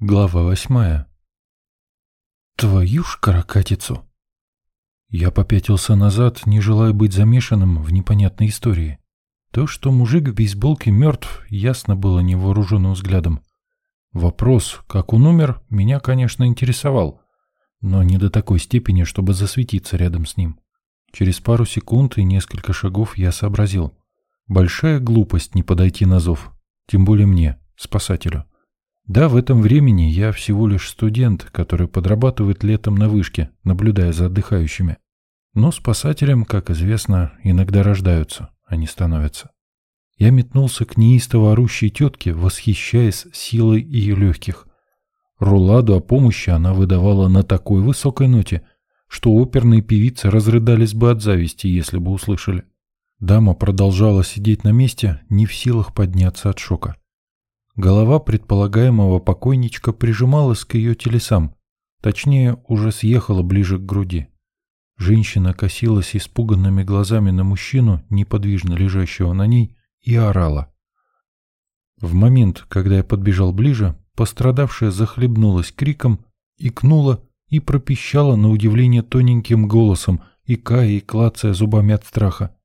Глава восьмая. Твою ж каракатицу! Я попятился назад, не желая быть замешанным в непонятной истории. То, что мужик в бейсболке мертв, ясно было невооруженным взглядом. Вопрос, как он умер, меня, конечно, интересовал, но не до такой степени, чтобы засветиться рядом с ним. Через пару секунд и несколько шагов я сообразил. Большая глупость не подойти на зов, тем более мне, спасателю. Да, в этом времени я всего лишь студент, который подрабатывает летом на вышке, наблюдая за отдыхающими. Но спасателям, как известно, иногда рождаются, а не становятся. Я метнулся к неистово орущей тетке, восхищаясь силой ее легких. Руладу о помощи она выдавала на такой высокой ноте, что оперные певицы разрыдались бы от зависти, если бы услышали. Дама продолжала сидеть на месте, не в силах подняться от шока. Голова предполагаемого покойничка прижималась к ее телесам, точнее, уже съехала ближе к груди. Женщина косилась испуганными глазами на мужчину, неподвижно лежащего на ней, и орала. В момент, когда я подбежал ближе, пострадавшая захлебнулась криком, икнула и пропищала на удивление тоненьким голосом, икая и клацая зубами от страха.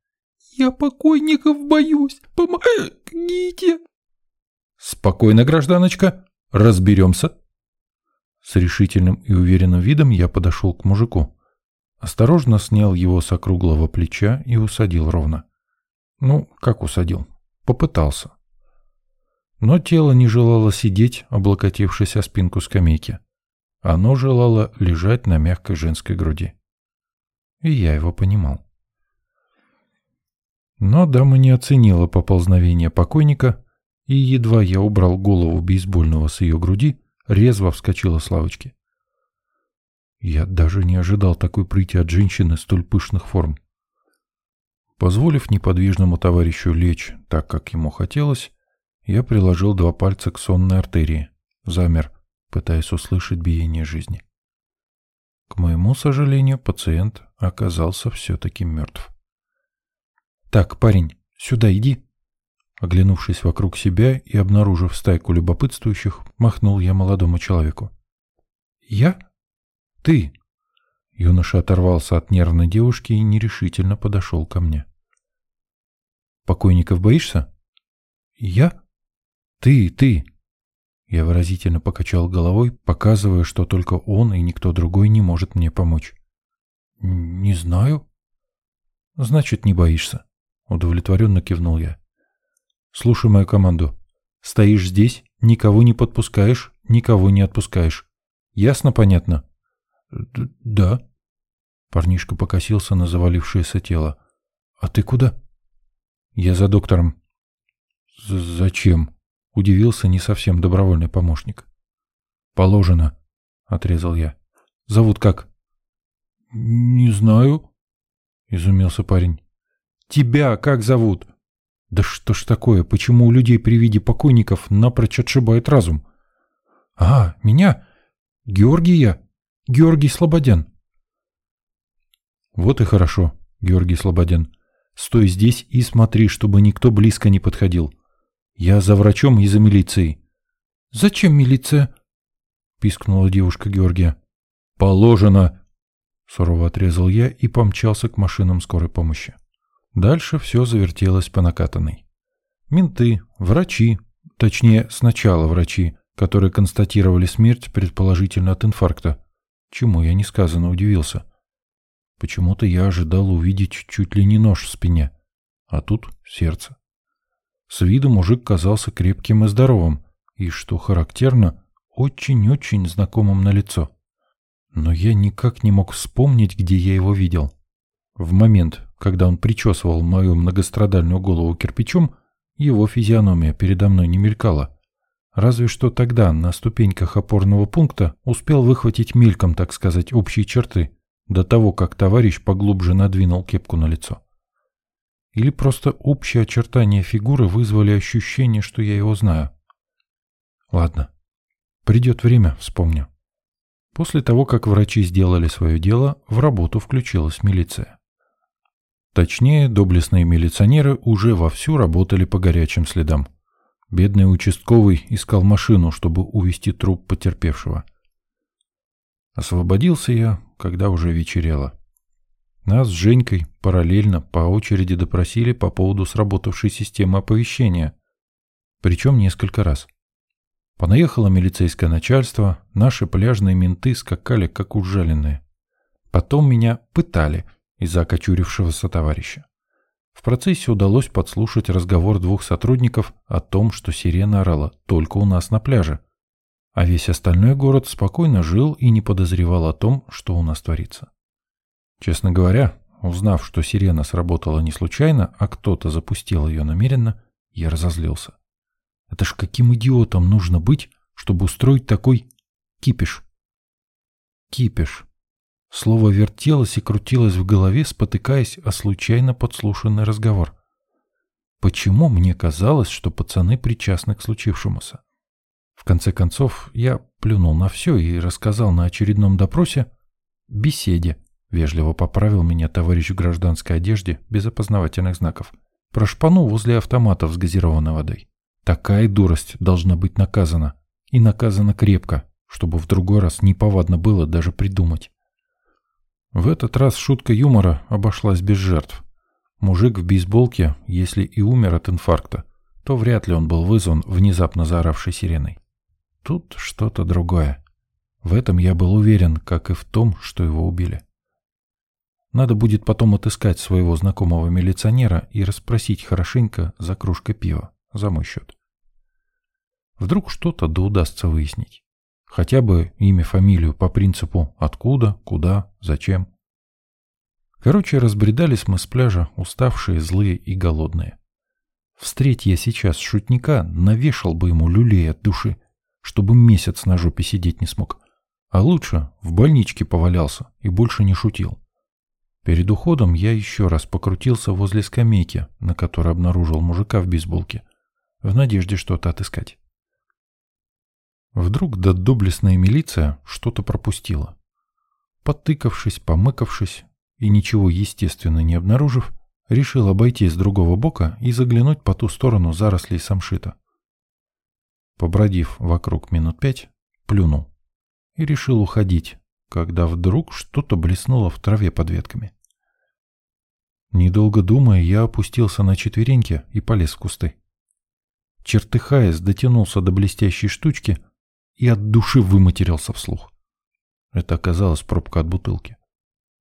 «Я покойников боюсь! Помогите!» «Спокойно, гражданочка, разберемся». С решительным и уверенным видом я подошел к мужику. Осторожно снял его с округлого плеча и усадил ровно. Ну, как усадил? Попытался. Но тело не желало сидеть, облокотившись о спинку скамейки. Оно желало лежать на мягкой женской груди. И я его понимал. Но дама не оценила поползновение покойника и едва я убрал голову бейсбольного с ее груди, резво вскочила с лавочки. Я даже не ожидал такой прыти от женщины столь пышных форм. Позволив неподвижному товарищу лечь так, как ему хотелось, я приложил два пальца к сонной артерии, замер, пытаясь услышать биение жизни. К моему сожалению, пациент оказался все-таки мертв. «Так, парень, сюда иди!» Оглянувшись вокруг себя и обнаружив стайку любопытствующих, махнул я молодому человеку. «Я? Ты?» Юноша оторвался от нервной девушки и нерешительно подошел ко мне. «Покойников боишься?» «Я? Ты, ты!» Я выразительно покачал головой, показывая, что только он и никто другой не может мне помочь. «Не знаю». «Значит, не боишься», — удовлетворенно кивнул я. Слушай мою команду. Стоишь здесь, никого не подпускаешь, никого не отпускаешь. Ясно, понятно? Д да. Парнишка покосился на завалившееся тело. А ты куда? Я за доктором. З зачем? Удивился не совсем добровольный помощник. Положено, отрезал я. Зовут как? Не знаю, изумился парень. Тебя как зовут? Да что ж такое, почему у людей при виде покойников напрочь отшибает разум? А, меня? Георгия? Георгий Слободян. Вот и хорошо, Георгий Слободян. Стой здесь и смотри, чтобы никто близко не подходил. Я за врачом и за милицией. Зачем милиция? Пискнула девушка Георгия. Положено. Сурово отрезал я и помчался к машинам скорой помощи. Дальше все завертелось по накатанной. Менты, врачи, точнее, сначала врачи, которые констатировали смерть предположительно от инфаркта, чему я несказанно удивился. Почему-то я ожидал увидеть чуть ли не нож в спине, а тут сердце. С виду мужик казался крепким и здоровым, и, что характерно, очень-очень знакомым на лицо. Но я никак не мог вспомнить, где я его видел. В момент, когда он причесывал мою многострадальную голову кирпичом, его физиономия передо мной не мелькала. Разве что тогда, на ступеньках опорного пункта, успел выхватить мельком, так сказать, общие черты, до того, как товарищ поглубже надвинул кепку на лицо. Или просто общие очертания фигуры вызвали ощущение, что я его знаю. Ладно, придет время, вспомню. После того, как врачи сделали свое дело, в работу включилась милиция. Точнее, доблестные милиционеры уже вовсю работали по горячим следам. Бедный участковый искал машину, чтобы увезти труп потерпевшего. Освободился я, когда уже вечерело. Нас с Женькой параллельно по очереди допросили по поводу сработавшей системы оповещения. Причем несколько раз. Понаехало милицейское начальство, наши пляжные менты скакали, как ужаленные. Потом меня пытали из-за окочурившегося товарища. В процессе удалось подслушать разговор двух сотрудников о том, что сирена орала только у нас на пляже, а весь остальной город спокойно жил и не подозревал о том, что у нас творится. Честно говоря, узнав, что сирена сработала не случайно, а кто-то запустил ее намеренно, я разозлился. Это ж каким идиотом нужно быть, чтобы устроить такой кипиш? Кипиш. Слово вертелось и крутилось в голове, спотыкаясь о случайно подслушанный разговор. Почему мне казалось, что пацаны причастны к случившемуся? В конце концов, я плюнул на все и рассказал на очередном допросе, беседе, вежливо поправил меня товарищ в гражданской одежде без опознавательных знаков, про шпану возле автоматов с газированной водой. Такая дурость должна быть наказана, и наказана крепко, чтобы в другой раз неповадно было даже придумать. В этот раз шутка юмора обошлась без жертв. Мужик в бейсболке, если и умер от инфаркта, то вряд ли он был вызван внезапно заоравшей сиреной. Тут что-то другое. В этом я был уверен, как и в том, что его убили. Надо будет потом отыскать своего знакомого милиционера и расспросить хорошенько за кружкой пива, за мой счет. Вдруг что-то да удастся выяснить. Хотя бы имя, фамилию по принципу «откуда», «куда», «зачем». Короче, разбредались мы с пляжа, уставшие, злые и голодные. Встреть я сейчас шутника, навешал бы ему люлей от души, чтобы месяц на жопе сидеть не смог. А лучше в больничке повалялся и больше не шутил. Перед уходом я еще раз покрутился возле скамейки, на которой обнаружил мужика в бейсболке, в надежде что-то отыскать. Вдруг доблестная милиция что-то пропустила. Подтыкавшись, помыкавшись и ничего естественно не обнаружив, решил обойти с другого бока и заглянуть по ту сторону зарослей самшита. Побродив вокруг минут пять, плюнул и решил уходить, когда вдруг что-то блеснуло в траве под ветками. Недолго думая, я опустился на четвереньки и полез в кусты. Чертыхаясь, дотянулся до блестящей штучки — и от души выматерился вслух. Это оказалась пробка от бутылки.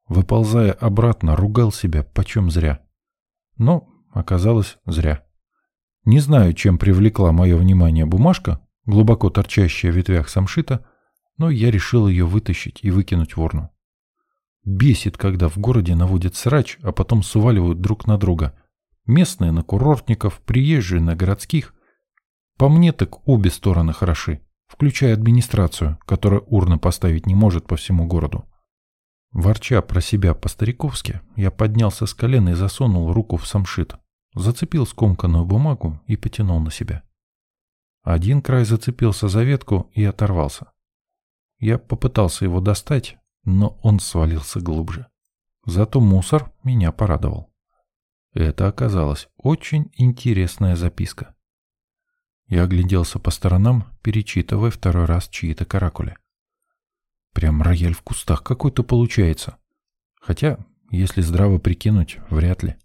Выползая обратно, ругал себя почем зря. Но оказалось зря. Не знаю, чем привлекла мое внимание бумажка, глубоко торчащая в ветвях самшита, но я решил ее вытащить и выкинуть в урну. Бесит, когда в городе наводят срач, а потом сваливают друг на друга. Местные на курортников, приезжие на городских. По мне так обе стороны хороши включая администрацию, которая урны поставить не может по всему городу. Ворча про себя по-стариковски, я поднялся с колена и засунул руку в самшит, зацепил скомканную бумагу и потянул на себя. Один край зацепился за ветку и оторвался. Я попытался его достать, но он свалился глубже. Зато мусор меня порадовал. Это оказалась очень интересная записка. Я огляделся по сторонам, перечитывая второй раз чьи-то каракули. Прям рояль в кустах какой-то получается. Хотя, если здраво прикинуть, вряд ли.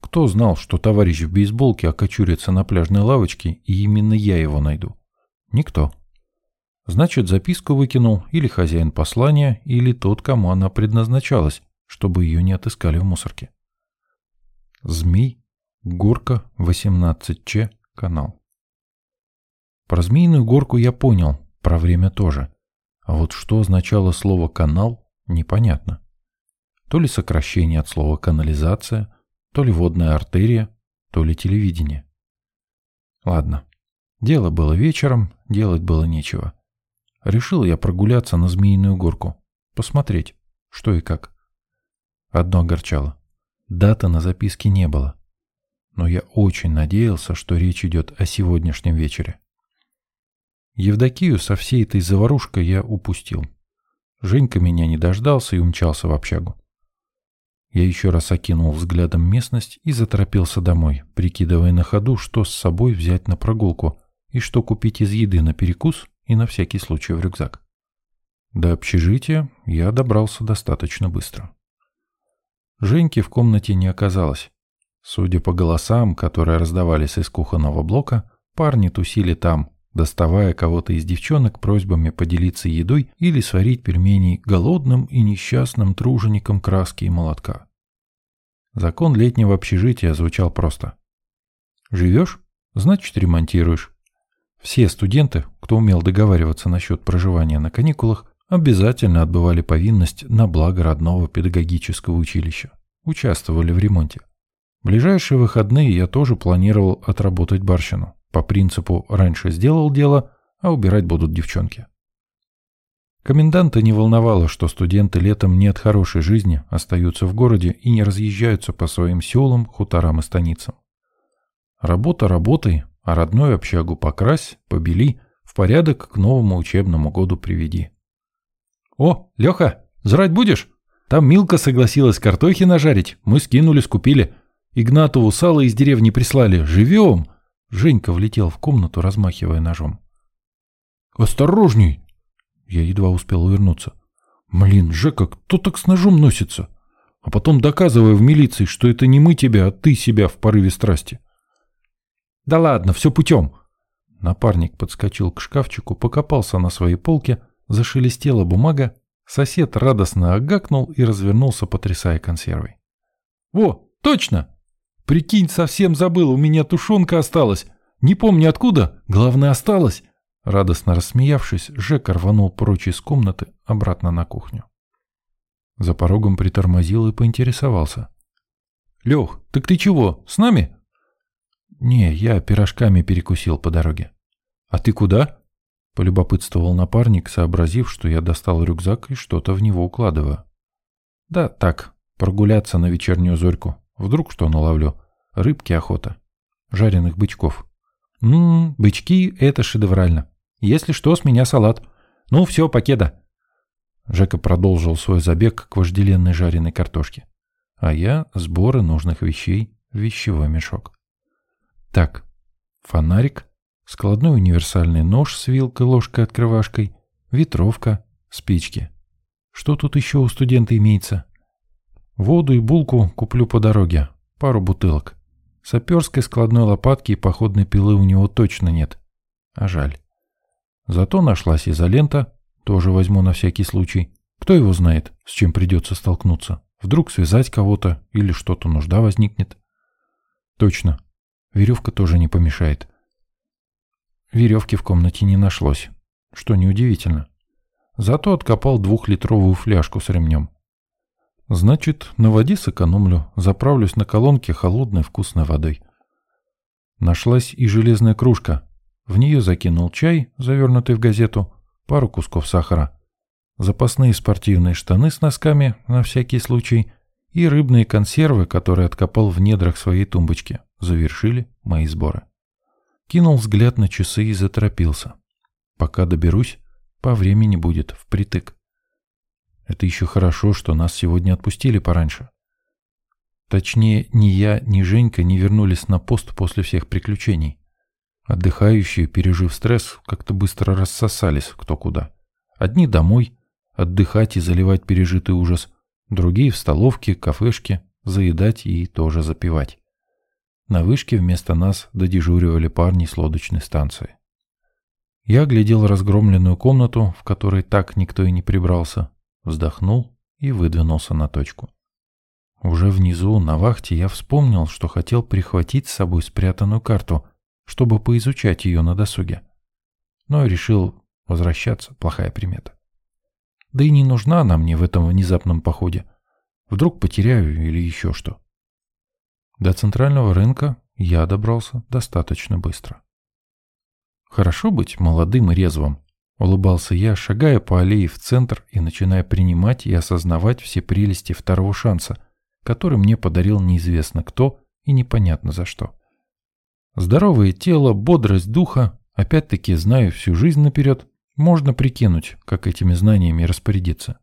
Кто знал, что товарищ в бейсболке окочурится на пляжной лавочке, и именно я его найду? Никто. Значит, записку выкинул или хозяин послания, или тот, кому она предназначалась, чтобы ее не отыскали в мусорке. Змей, горка, 18Ч, канал. Про змеиную горку я понял, про время тоже. А вот что означало слово «канал» — непонятно. То ли сокращение от слова «канализация», то ли водная артерия, то ли телевидение. Ладно, дело было вечером, делать было нечего. Решил я прогуляться на Змеиную горку, посмотреть, что и как. Одно огорчало. Даты на записке не было. Но я очень надеялся, что речь идет о сегодняшнем вечере. Евдокию со всей этой заварушкой я упустил. Женька меня не дождался и умчался в общагу. Я еще раз окинул взглядом местность и заторопился домой, прикидывая на ходу, что с собой взять на прогулку, и что купить из еды на перекус и на всякий случай в рюкзак. До общежития я добрался достаточно быстро. Женьки в комнате не оказалось. Судя по голосам, которые раздавались из кухонного блока, парни тусили там, доставая кого-то из девчонок просьбами поделиться едой или сварить пельмени голодным и несчастным труженикам краски и молотка. Закон летнего общежития звучал просто. «Живешь? Значит, ремонтируешь». Все студенты, кто умел договариваться насчет проживания на каникулах, обязательно отбывали повинность на благо родного педагогического училища. Участвовали в ремонте. В ближайшие выходные я тоже планировал отработать барщину. По принципу «раньше сделал дело, а убирать будут девчонки». Коменданта не волновало, что студенты летом не от хорошей жизни остаются в городе и не разъезжаются по своим селам, хуторам и станицам. Работа работой, а родную общагу покрась, побели, в порядок к новому учебному году приведи. «О, Леха, жрать будешь? Там Милка согласилась картохи нажарить, мы скинули, скупили. Игнатову сало из деревни прислали, живем!» Женька влетел в комнату, размахивая ножом. «Осторожней!» Я едва успел увернуться. «Блин, Жека, кто так с ножом носится?» А потом доказывая в милиции, что это не мы тебя, а ты себя в порыве страсти. «Да ладно, все путем!» Напарник подскочил к шкафчику, покопался на своей полке, зашелестела бумага, сосед радостно огакнул и развернулся, потрясая консервой. «Во, точно! Прикинь, совсем забыл, у меня тушенка осталась. Не помню откуда, главное осталось. Радостно рассмеявшись, Жека рванул прочь из комнаты обратно на кухню. За порогом притормозил и поинтересовался. «Лех, так ты чего, с нами?» «Не, я пирожками перекусил по дороге». «А ты куда?» — полюбопытствовал напарник, сообразив, что я достал рюкзак и что-то в него укладываю. «Да так, прогуляться на вечернюю зорьку. Вдруг что наловлю. Рыбки охота. Жареных бычков. Ммм, бычки — это шедеврально. Если что, с меня салат. Ну, все, покеда. Жека продолжил свой забег к вожделенной жареной картошке. А я — сборы нужных вещей в вещевой мешок. Так, фонарик, складной универсальный нож с вилкой, ложкой, открывашкой, ветровка, спички. Что тут еще у студента имеется? Воду и булку куплю по дороге, пару бутылок. Саперской складной лопатки и походной пилы у него точно нет. А жаль. Зато нашлась изолента, тоже возьму на всякий случай. Кто его знает, с чем придется столкнуться. Вдруг связать кого-то или что-то нужда возникнет. Точно. Веревка тоже не помешает. Веревки в комнате не нашлось, что неудивительно. Зато откопал двухлитровую фляжку с ремнем. Значит, на воде сэкономлю, заправлюсь на колонке холодной вкусной водой. Нашлась и железная кружка. В нее закинул чай, завернутый в газету, пару кусков сахара, запасные спортивные штаны с носками на всякий случай и рыбные консервы, которые откопал в недрах своей тумбочки, завершили мои сборы. Кинул взгляд на часы и заторопился. Пока доберусь, по времени будет впритык. Это еще хорошо, что нас сегодня отпустили пораньше. Точнее, ни я, ни Женька не вернулись на пост после всех приключений. Отдыхающие, пережив стресс, как-то быстро рассосались кто куда. Одни домой, отдыхать и заливать пережитый ужас, другие в столовке, кафешке, заедать и тоже запивать. На вышке вместо нас додежуривали парни с лодочной станции. Я глядел разгромленную комнату, в которой так никто и не прибрался, вздохнул и выдвинулся на точку. Уже внизу, на вахте, я вспомнил, что хотел прихватить с собой спрятанную карту, чтобы поизучать ее на досуге. Но решил возвращаться, плохая примета. Да и не нужна она мне в этом внезапном походе. Вдруг потеряю или еще что. До центрального рынка я добрался достаточно быстро. Хорошо быть молодым и резвым, Улыбался я, шагая по аллее в центр и начиная принимать и осознавать все прелести второго шанса, который мне подарил неизвестно кто и непонятно за что. Здоровое тело, бодрость духа, опять-таки знаю всю жизнь наперед, можно прикинуть, как этими знаниями распорядиться.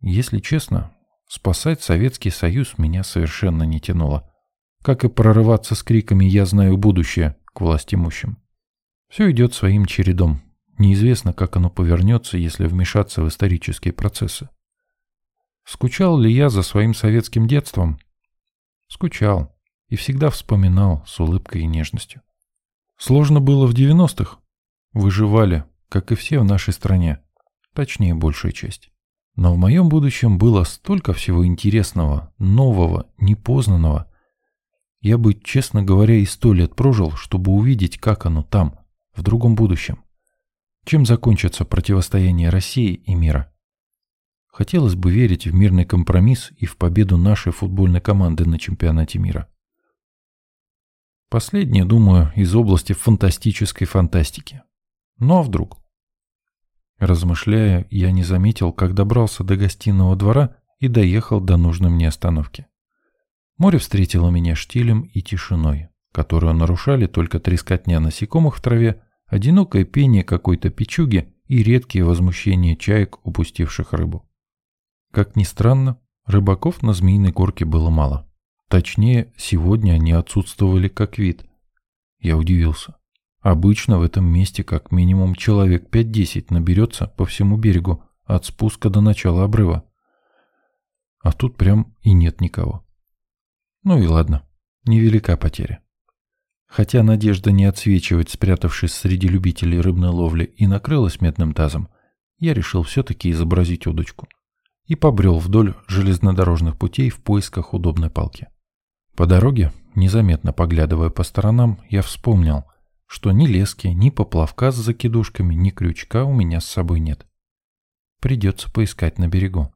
Если честно, спасать Советский Союз меня совершенно не тянуло, как и прорываться с криками «Я знаю будущее» к властимущим. Все идет своим чередом. Неизвестно, как оно повернется, если вмешаться в исторические процессы. Скучал ли я за своим советским детством? Скучал и всегда вспоминал с улыбкой и нежностью. Сложно было в 90-х. Выживали, как и все в нашей стране. Точнее, большая часть. Но в моем будущем было столько всего интересного, нового, непознанного. Я бы, честно говоря, и сто лет прожил, чтобы увидеть, как оно там, в другом будущем. Чем закончится противостояние России и мира? Хотелось бы верить в мирный компромисс и в победу нашей футбольной команды на чемпионате мира. Последнее, думаю, из области фантастической фантастики. Ну а вдруг? Размышляя, я не заметил, как добрался до гостиного двора и доехал до нужной мне остановки. Море встретило меня штилем и тишиной, которую нарушали только трескотня насекомых в траве, одинокое пение какой-то печуги и редкие возмущения чаек, упустивших рыбу. Как ни странно, рыбаков на Змеиной горке было мало. Точнее, сегодня они отсутствовали как вид. Я удивился. Обычно в этом месте как минимум человек 5-10 наберется по всему берегу от спуска до начала обрыва. А тут прям и нет никого. Ну и ладно, невелика потеря. Хотя надежда не отсвечивать, спрятавшись среди любителей рыбной ловли, и накрылась медным тазом, я решил все-таки изобразить удочку и побрел вдоль железнодорожных путей в поисках удобной палки. По дороге, незаметно поглядывая по сторонам, я вспомнил, что ни лески, ни поплавка с закидушками, ни крючка у меня с собой нет. Придется поискать на берегу.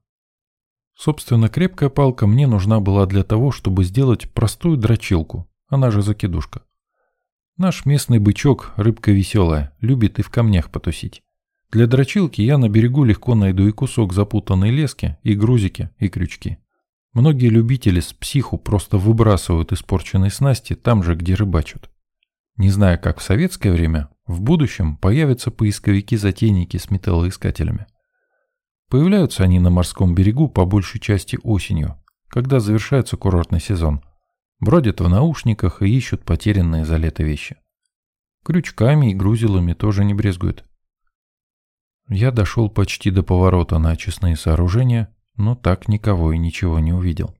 Собственно, крепкая палка мне нужна была для того, чтобы сделать простую дрочилку, она же закидушка. Наш местный бычок, рыбка веселая, любит и в камнях потусить. Для дрочилки я на берегу легко найду и кусок запутанной лески, и грузики, и крючки. Многие любители с психу просто выбрасывают испорченные снасти там же, где рыбачат. Не зная, как в советское время, в будущем появятся поисковики-затейники с металлоискателями. Появляются они на морском берегу по большей части осенью, когда завершается курортный сезон. Бродят в наушниках и ищут потерянные за лето вещи. Крючками и грузилами тоже не брезгуют. Я дошел почти до поворота на очистные сооружения, но так никого и ничего не увидел.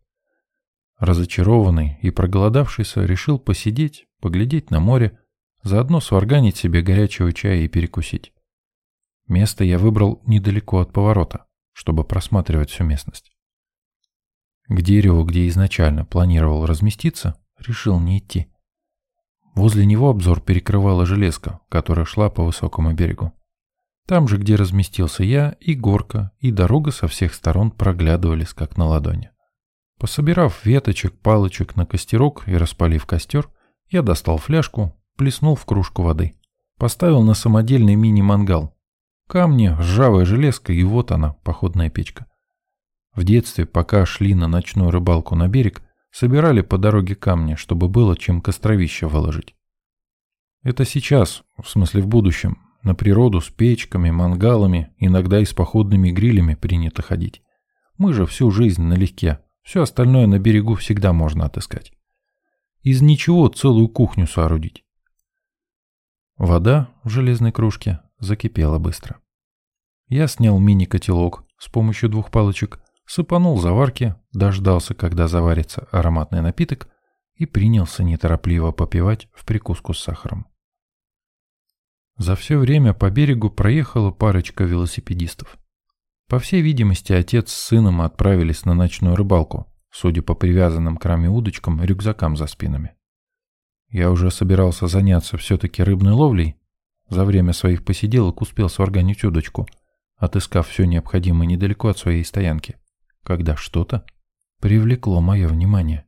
Разочарованный и проголодавшийся решил посидеть, поглядеть на море, заодно сварганить себе горячего чая и перекусить. Место я выбрал недалеко от поворота, чтобы просматривать всю местность. К дереву, где изначально планировал разместиться, решил не идти. Возле него обзор перекрывала железка, которая шла по высокому берегу. Там же, где разместился я, и горка, и дорога со всех сторон проглядывались, как на ладони. Пособирав веточек, палочек на костерок и распалив костер, я достал фляжку, плеснул в кружку воды. Поставил на самодельный мини-мангал, Камни, ржавая железка, и вот она, походная печка. В детстве, пока шли на ночную рыбалку на берег, собирали по дороге камни, чтобы было чем костровище выложить. Это сейчас, в смысле в будущем, на природу с печками, мангалами, иногда и с походными грилями принято ходить. Мы же всю жизнь налегке, все остальное на берегу всегда можно отыскать. Из ничего целую кухню соорудить. Вода в железной кружке закипела быстро. Я снял мини-котелок с помощью двух палочек, сыпанул заварки, дождался, когда заварится ароматный напиток и принялся неторопливо попивать в прикуску с сахаром. За все время по берегу проехала парочка велосипедистов. По всей видимости, отец с сыном отправились на ночную рыбалку, судя по привязанным к раме удочкам рюкзакам за спинами. Я уже собирался заняться все-таки рыбной ловлей, за время своих посиделок успел сварганить удочку, отыскав все необходимое недалеко от своей стоянки, когда что-то привлекло мое внимание.